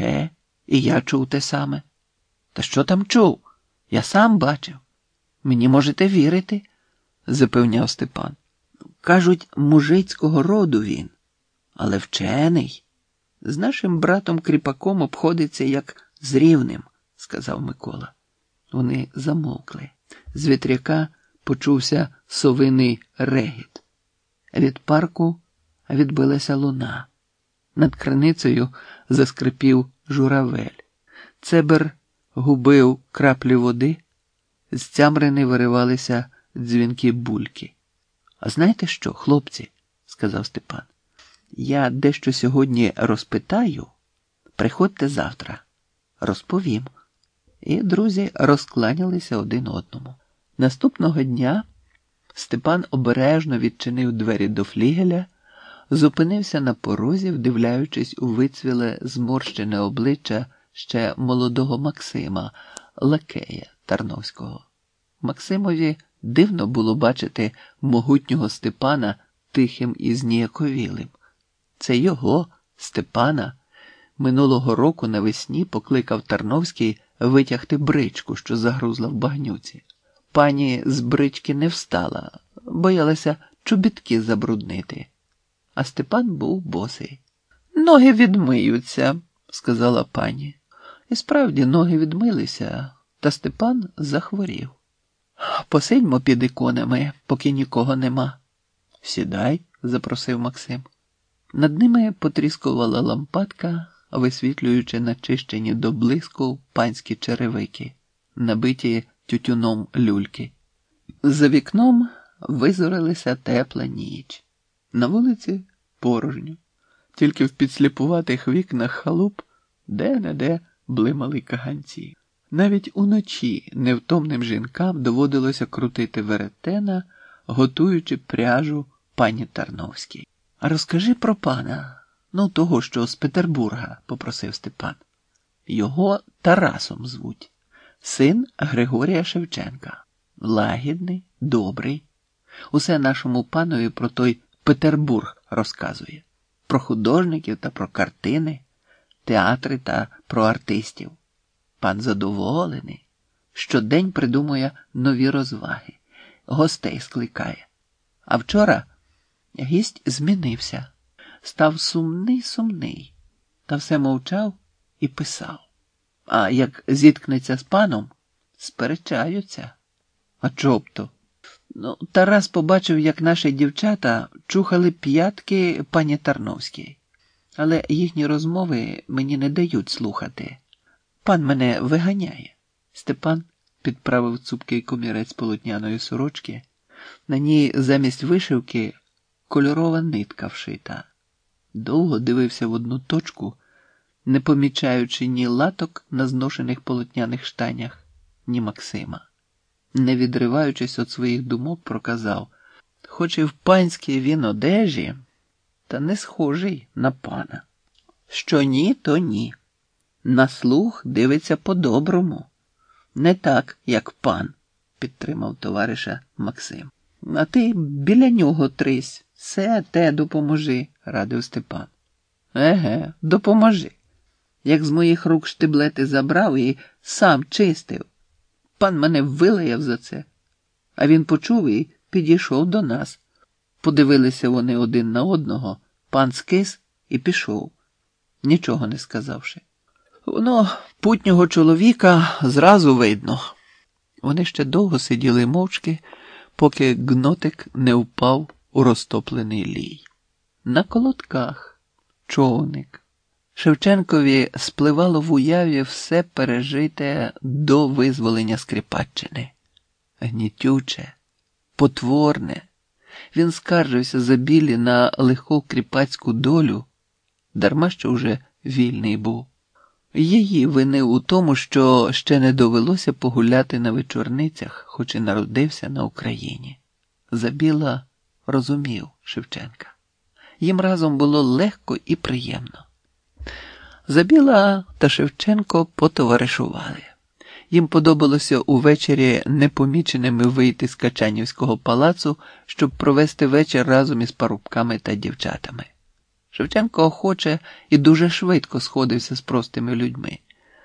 Еге, і я чув те саме. Та що там чув? Я сам бачив. Мені можете вірити, запевняв Степан. Кажуть, мужицького роду він, але вчений. З нашим братом кріпаком обходиться як з рівним, сказав Микола. Вони замовкли. З вітряка почувся совиний регіт. Від парку відбилася луна. Над криницею заскрипів журавель. Цебер губив краплі води, з цямрини виривалися дзвінки бульки. А знаєте що, хлопці, сказав Степан, я дещо сьогодні розпитаю. Приходьте завтра, розповім. І друзі розкланялися один одному. Наступного дня Степан обережно відчинив двері до флігеля, зупинився на порозі, вдивляючись у вицвіле зморщене обличчя ще молодого Максима, лакея Тарновського. Максимові дивно було бачити могутнього Степана тихим і зніяковілим. Це його, Степана, минулого року навесні покликав Тарновський витягти бричку, що загрузла в багнюці. Пані з брички не встала, боялася чобітки забруднити. А Степан був босий. Ноги відмиються, сказала пані. І справді ноги відмилися, та Степан захворів. Посидьмо під іконами, поки нікого нема. Сідай, запросив Максим. Над ними потріскувала лампадка, висвітлюючи начищені до блиску панські черевики, набиті тютюном люльки. За вікном визорилася тепла ніч. На вулиці порожньо, тільки в підсліпуватих вікнах халуп де-не-де блимали каганці. Навіть уночі невтомним жінкам доводилося крутити веретена, готуючи пряжу пані Тарновській. А розкажи про пана, ну того, що з Петербурга, попросив Степан. Його Тарасом звуть, син Григорія Шевченка. Лагідний, добрий. Усе нашому панові про той Петербург розказує, про художників та про картини, театри та про артистів. Пан задоволений, щодень придумує нові розваги, гостей скликає. А вчора гість змінився, став сумний сумний, та все мовчав і писав. А як зіткнеться з паном, сперечаються. А чоб то? Ну, Тарас побачив, як наші дівчата чухали п'ятки пані Тарновській, але їхні розмови мені не дають слухати. Пан мене виганяє. Степан підправив цупкий комірець полотняної сорочки. На ній замість вишивки кольорова нитка вшита. Довго дивився в одну точку, не помічаючи ні латок на зношених полотняних штанях, ні Максима. Не відриваючись від своїх думок, проказав хоч і в панській він одежі, та не схожий на пана. Що ні, то ні. На слух дивиться по-доброму, не так, як пан, підтримав товариша Максим. А ти біля нього трись, все те допоможи, радив Степан. Еге, допоможи. Як з моїх рук штиблети забрав і сам чистив. Пан мене вилаяв за це, а він почув і підійшов до нас. Подивилися вони один на одного, пан скис і пішов, нічого не сказавши. Воно путнього чоловіка зразу видно. Вони ще довго сиділи мовчки, поки гнотик не впав у розтоплений лій. На колодках човник. Шевченкові спливало в уяві все пережите до визволення Скрипаччини. Гнітюче, потворне. Він скаржився за білі на легку кріпацьку долю, дарма що вже вільний був. Її вини у тому, що ще не довелося погуляти на вечорницях, хоч і народився на Україні. Забіла розумів Шевченка. Їм разом було легко і приємно. Забіла та Шевченко потоваришували. Їм подобалося увечері непоміченими вийти з Качанівського палацу, щоб провести вечір разом із парубками та дівчатами. Шевченко охоче і дуже швидко сходився з простими людьми.